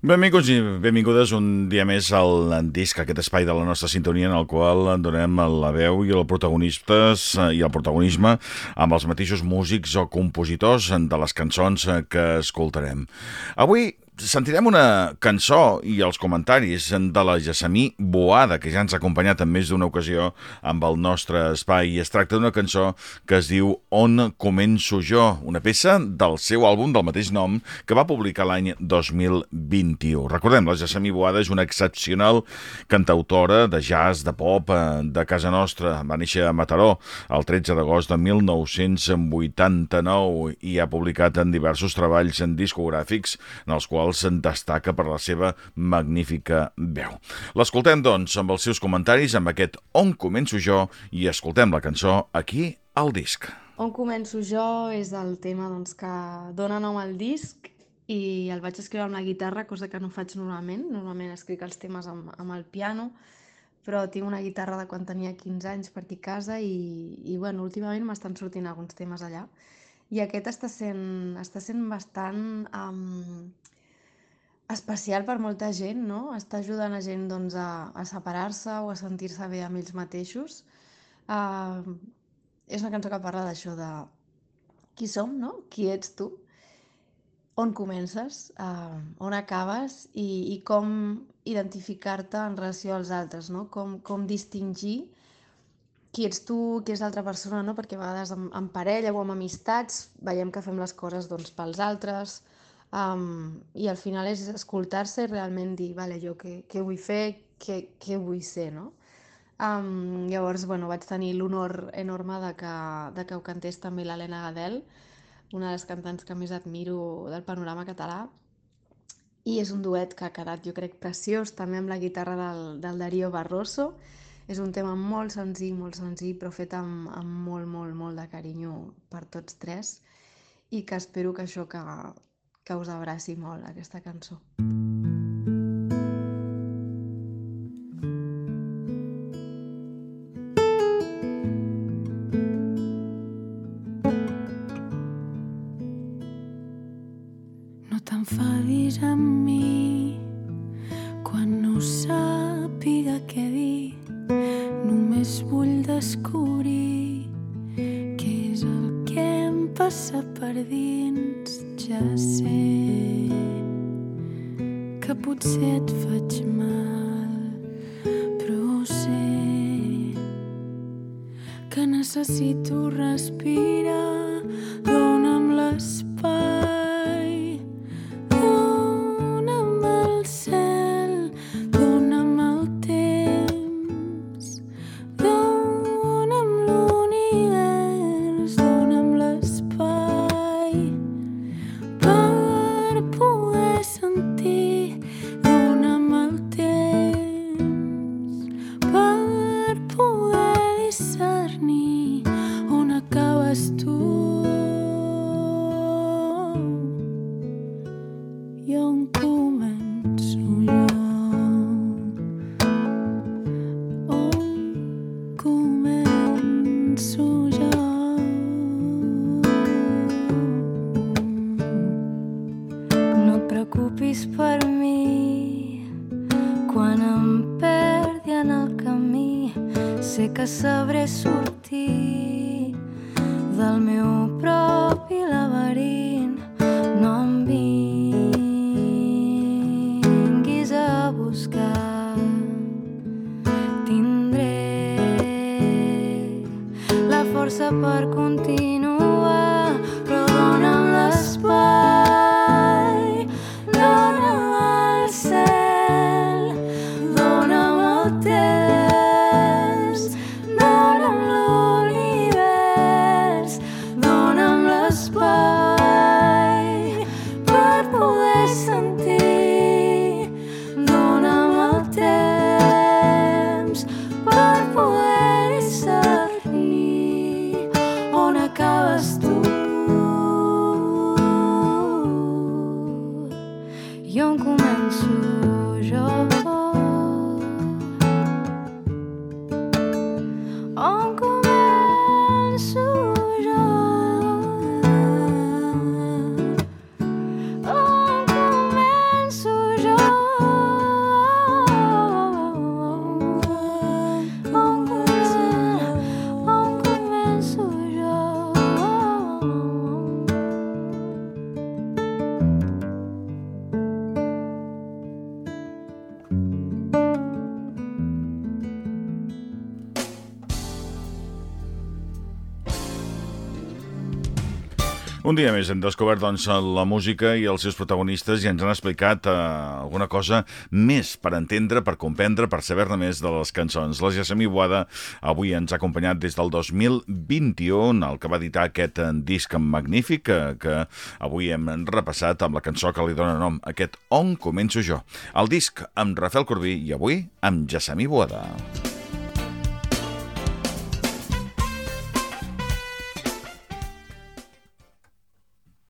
Benvinguts i benvingudes un dia més al disc, aquest espai de la nostra sintonia en el qual donem la veu i els protagonistes eh, i el protagonisme amb els mateixos músics o compositors de les cançons que escoltarem. Avui sentirem una cançó i els comentaris de la Gessamí Boada, que ja ens ha acompanyat en més d'una ocasió amb el nostre espai. I es tracta d'una cançó que es diu On començo jo, una peça del seu àlbum del mateix nom que va publicar l'any 2021. Recordem, la Gessamí Boada és una excepcional cantautora de jazz, de pop, eh, de casa nostra. Va néixer a Mataró el 13 d'agost de 1989 i ha publicat en diversos treballs en discogràfics en els quals se'n destaca per la seva magnífica veu. L'escoltem, doncs, amb els seus comentaris, amb aquest On començo jo, i escoltem la cançó aquí al disc. On començo jo és el tema doncs, que dona nom al disc i el vaig escriure amb la guitarra, cosa que no faig normalment. Normalment escric els temes amb, amb el piano, però tinc una guitarra de quan tenia 15 anys per aquí a casa i, i bueno, últimament m'estan sortint alguns temes allà. I aquest està sent, està sent bastant um, especial per molta gent, no? Està ajudant a gent doncs, a, a separar-se o a sentir-se bé amb ells mateixos. Uh, és una cançó que parla d'això de qui som, no? Qui ets tu? On comences? Uh, on acabes? I, i com identificar-te en relació als altres, no? Com, com distingir qui ets tu, qui és l'altra persona, no? Perquè a vegades en, en parella o amb amistats veiem que fem les coses doncs, pels altres, Um, I al final és escoltar-se i realment dir, vale, jo què, què vull fer, què, què vull ser, no? Um, llavors, bueno, vaig tenir l'honor enorme de que, de que ho cantés també l'Helena Gadel, una de les cantants que més admiro del panorama català, i és un duet que ha quedat, jo crec, preciós, també amb la guitarra del, del Darío Barroso. És un tema molt senzill, molt senzill, però fet amb, amb molt, molt, molt de carinyo per tots tres, i que espero que això que, que us abraci molt aquesta cançó. No t'enfadis amb mi quan no sàpiga què dir. Només vull descobrir què és el que em passa per dins ja sé que potser et faig mal, però sé que necessito respirar. Sabré sortir del meu la força per acabas tú. Un dia més hem descobert doncs, la música i els seus protagonistes i ens han explicat eh, alguna cosa més per entendre, per comprendre, per saber-ne més de les cançons. La Jasmine Boada avui ens ha acompanyat des del 2021, el que va editar aquest eh, disc magnífic que, que avui hem repassat amb la cançó que li dona nom, aquest On començo jo. El disc amb Rafael Corbí i avui amb Jasmine Boada.